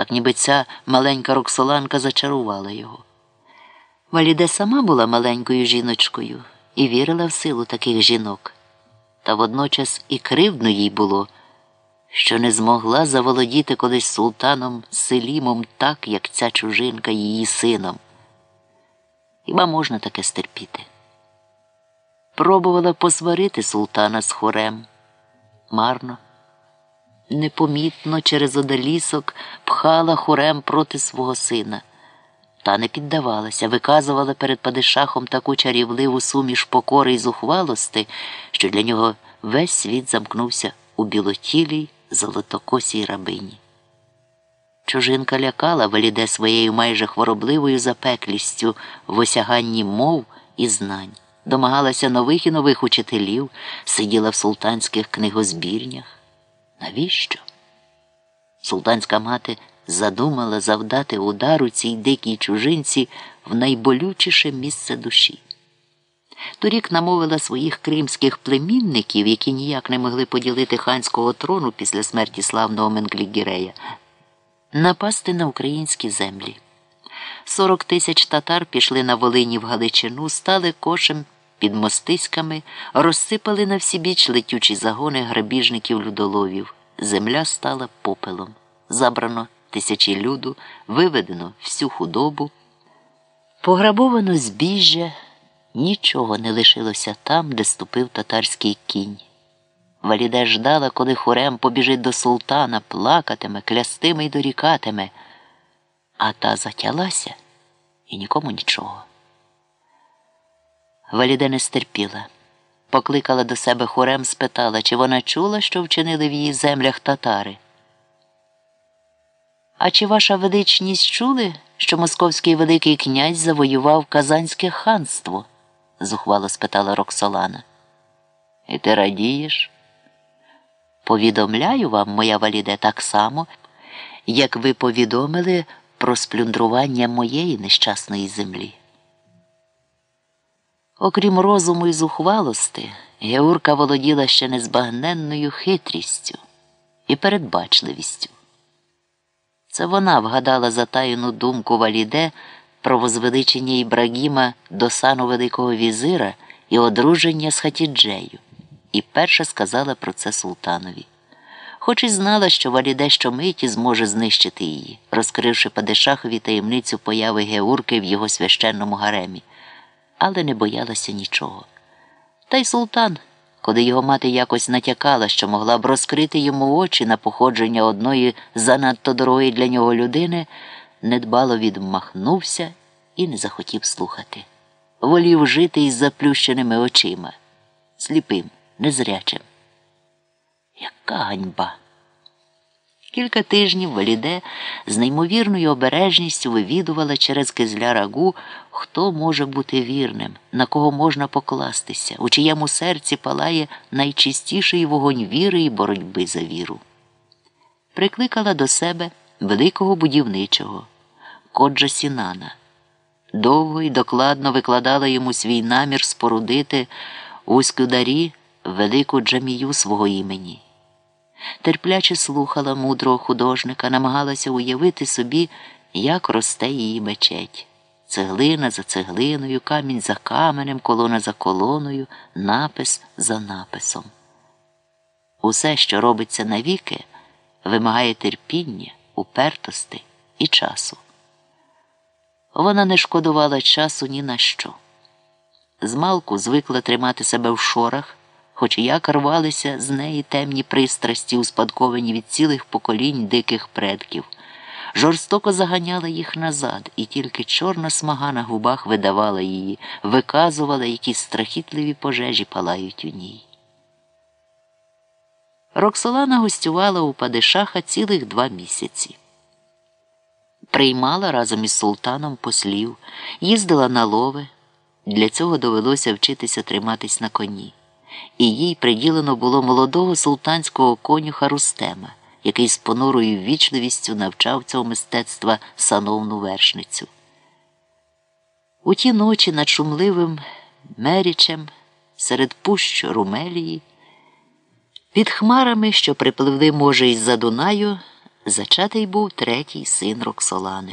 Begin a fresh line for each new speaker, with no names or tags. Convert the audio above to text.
так ніби ця маленька Роксоланка зачарувала його. Валіде сама була маленькою жіночкою і вірила в силу таких жінок, та водночас і кривдно їй було, що не змогла заволодіти колись султаном Селімом так, як ця чужинка її сином. Хіба можна таке стерпіти? Пробувала посварити султана з хорем. Марно, непомітно через одалісок пхала хорем проти свого сина. Та не піддавалася, виказувала перед падишахом таку чарівливу суміш покори й зухвалости, що для нього весь світ замкнувся у білотілій золотокосій рабині. Чужинка лякала Валіде своєю майже хворобливою запеклістю в осяганні мов і знань, домагалася нових і нових учителів, сиділа в султанських книгозбірнях. Навіщо? Султанська мати задумала завдати удару цій дикій чужинці в найболючіше місце душі. Торік намовила своїх кримських племінників, які ніяк не могли поділити ханського трону після смерті славного Менглігірея, напасти на українські землі. Сорок тисяч татар пішли на Волині в Галичину, стали кошем під мостиськами, розсипали на всі біч летючі загони грабіжників людоловів. Земля стала попелом. Забрано тисячі люду, виведено всю худобу, пограбовано збіжжя, нічого не лишилося там, де ступив татарський кінь. Валіде ждала, коли хорем побіжить до султана, плакатиме, клястиме й дорікатиме, а та затялася і нікому нічого. Валіде не стерпіла. Покликала до себе хорем, спитала, чи вона чула, що вчинили в її землях татари. А чи ваша величність чули, що московський Великий князь завоював Казанське ханство? зухвало спитала Роксолана. І ти радієш? Повідомляю вам, моя валіде, так само, як ви повідомили про сплюндрування моєї нещасної землі. Окрім розуму і зухвалости, Геурка володіла ще незбагненною хитрістю і передбачливістю. Це вона вгадала затаєну думку Валіде про возвеличення Ібрагіма до сану Великого візира і одруження з Хатіджею, і перша сказала про це султанові. Хоч і знала, що Валіде щомиті зможе знищити її, розкривши Падишахові таємницю появи Геурки в його священному гаремі, але не боялася нічого. Та й султан коли його мати якось натякала, що могла б розкрити йому очі на походження одної занадто дорогої для нього людини, недбало відмахнувся і не захотів слухати. Волів жити із заплющеними очима, сліпим, незрячим. Яка ганьба! Кілька тижнів Валіде з неймовірною обережністю вивідувала через кизля рагу, хто може бути вірним, на кого можна покластися, у чиєму серці палає найчистіший вогонь віри і боротьби за віру. Прикликала до себе великого будівничого, коджа Сінана. Довго й докладно викладала йому свій намір спорудити у Скюдарі велику джамію свого імені терпляче слухала мудрого художника, намагалася уявити собі, як росте її мечеть. Цеглина за цеглиною, камінь за каменем, колона за колоною, напис за написом. Усе, що робиться навіки, вимагає терпіння, упертости і часу. Вона не шкодувала часу ні на що. Змалку звикла тримати себе в шорах хоч як рвалися з неї темні пристрасті, успадковані від цілих поколінь диких предків, жорстоко заганяла їх назад, і тільки чорна смага на губах видавала її, виказувала, які страхітливі пожежі палають у ній. Роксолана гостювала у Падишаха цілих два місяці. Приймала разом із султаном послів, їздила на лови. Для цього довелося вчитися триматись на коні і їй приділено було молодого султанського конюха Рустема, який з понурою ввічливістю навчав цього мистецтва сановну вершницю. У ті ночі над шумливим мерічем серед пущ Румелії, під хмарами, що припливли, може, із за Дунаю, Зачатий був третій син Роксолани.